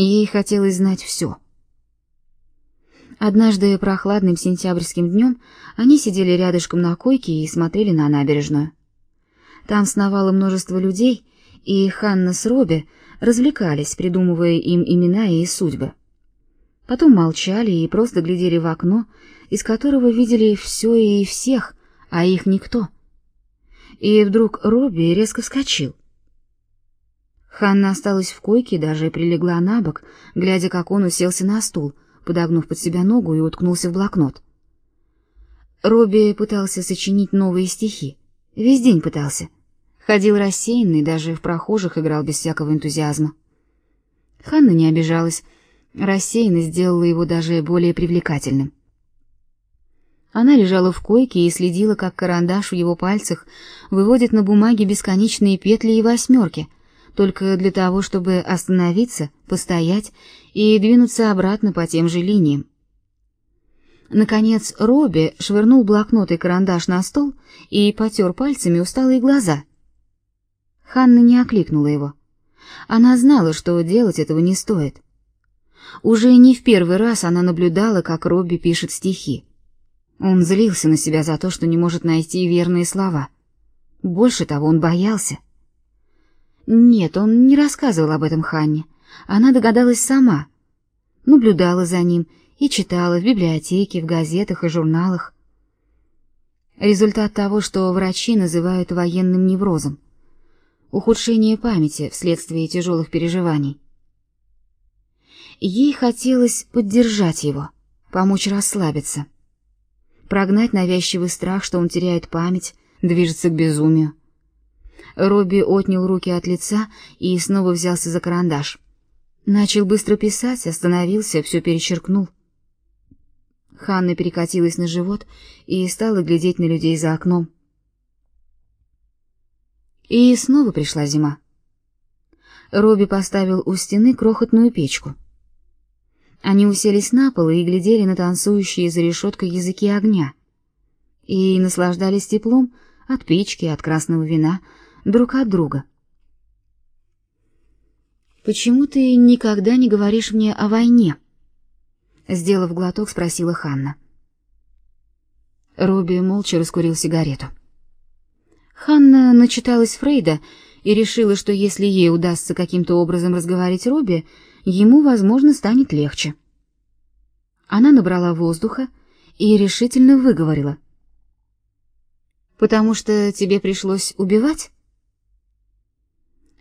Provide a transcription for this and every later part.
ей хотелось знать все. Однажды прохладным сентябрьским днем они сидели рядышком на койке и смотрели на набережную. Там сновало множество людей, и Ханна с Робби развлекались, придумывая им имена и судьбы. Потом молчали и просто глядели в окно, из которого видели все и всех, а их никто. И вдруг Робби резко вскочил. Ханна осталась в койке и даже прилегла на бок, глядя, как он уселся на стул, подогнув под себя ногу и уткнулся в блокнот. Робби пытался сочинить новые стихи. Весь день пытался. Ходил рассеянный, даже в прохожих играл без всякого энтузиазма. Ханна не обижалась. Рассеянность сделала его даже более привлекательным. Она лежала в койке и следила, как карандаш в его пальцах выводит на бумаге бесконечные петли и восьмерки, только для того, чтобы остановиться, постоять и двинуться обратно по тем же линиям. Наконец Робби швырнул блокнот и карандаш на стол и потер пальцами усталые глаза — Ханна не окликнула его. Она знала, что делать этого не стоит. Уже не в первый раз она наблюдала, как Робби пишет стихи. Он злился на себя за то, что не может найти верные слова. Больше того, он боялся. Нет, он не рассказывал об этом Ханне. Она догадалась сама. Наблюдала за ним и читала в библиотеке, в газетах и журналах. Результат того, что врачи называют военным неврозом ухудшение памяти вследствие тяжелых переживаний. Ей хотелось поддержать его, помочь расслабиться, прогнать навязчивый страх, что он теряет память, движется к безумию. Робби отнял руки от лица и снова взялся за карандаш. Начал быстро писать, остановился, все перечеркнул. Ханна перекатилась на живот и стала глядеть на людей за окном. И снова пришла зима. Робби поставил у стены крохотную печку. Они уселись на пол и глядели на танцующие за решеткой языки огня. И наслаждались теплом от печки, от красного вина, друг от друга. «Почему ты никогда не говоришь мне о войне?» Сделав глоток, спросила Ханна. Робби молча раскурил сигарету. Ханна начиталась Фрейда и решила, что если ей удастся каким-то образом разговорить Робби, ему, возможно, станет легче. Она набрала воздуха и решительно выговорила: "Потому что тебе пришлось убивать?"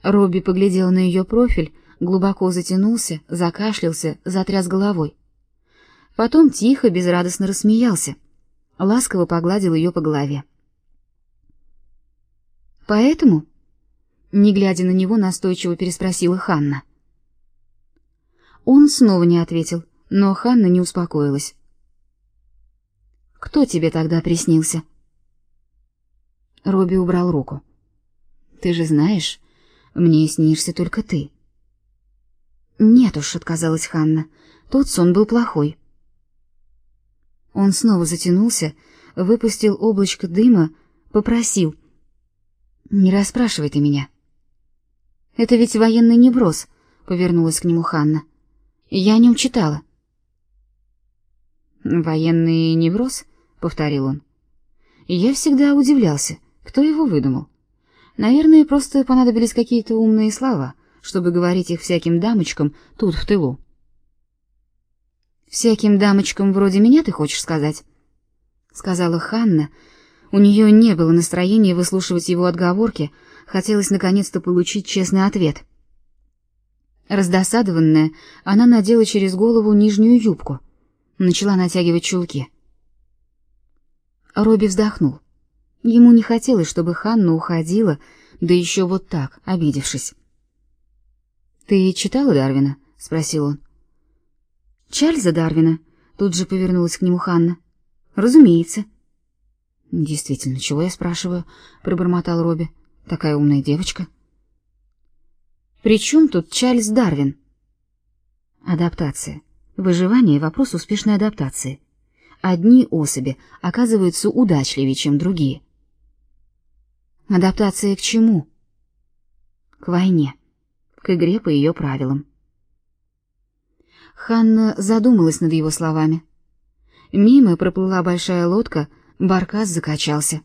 Робби поглядел на ее профиль, глубоко затянулся, закашлялся, затряс головой. Потом тихо, безрадостно рассмеялся, ласково погладил ее по голове. Поэтому, не глядя на него, настойчиво переспросила Ханна. Он снова не ответил, но Ханна не успокоилась. Кто тебе тогда приснился? Робби убрал руку. Ты же знаешь, мне снишься только ты. Нет уж, отказалась Ханна. Тот сон был плохой. Он снова затянулся, выпустил облачко дыма, попросил: не расспрашивай ты меня. Это ведь военный невроз, повернулась к нему Ханна. Я не читала. Военный невроз, повторил он. Я всегда удивлялся, кто его выдумал. Наверное, просто понадобились какие-то умные слова, чтобы говорить их всяким дамочкам тут в тылу. Всяким дамочкам вроде меня ты хочешь сказать? сказала Ханна, у нее не было настроения выслушивать его отговорки, хотелось наконец-то получить честный ответ. Раздосадованная, она надела через голову нижнюю юбку, начала натягивать чулки. Робби вздохнул. Ему не хотелось, чтобы Ханна уходила, да еще вот так, обидевшись. Ты читала Дарвина? спросил он. Чарльза Дарвина, тут же повернулась к нему Ханна. Разумеется. Действительно, чего я спрашиваю? пробормотал Робби. Такая умная девочка. При чем тут Чарльз Дарвин? Адаптация. Выживание вопрос успешной адаптации. Одни особи оказываются удачливее, чем другие. Адаптация к чему? К войне. К игре по ее правилам. Ханна задумалась над его словами. Мимо проплыла большая лодка, баркас закачался.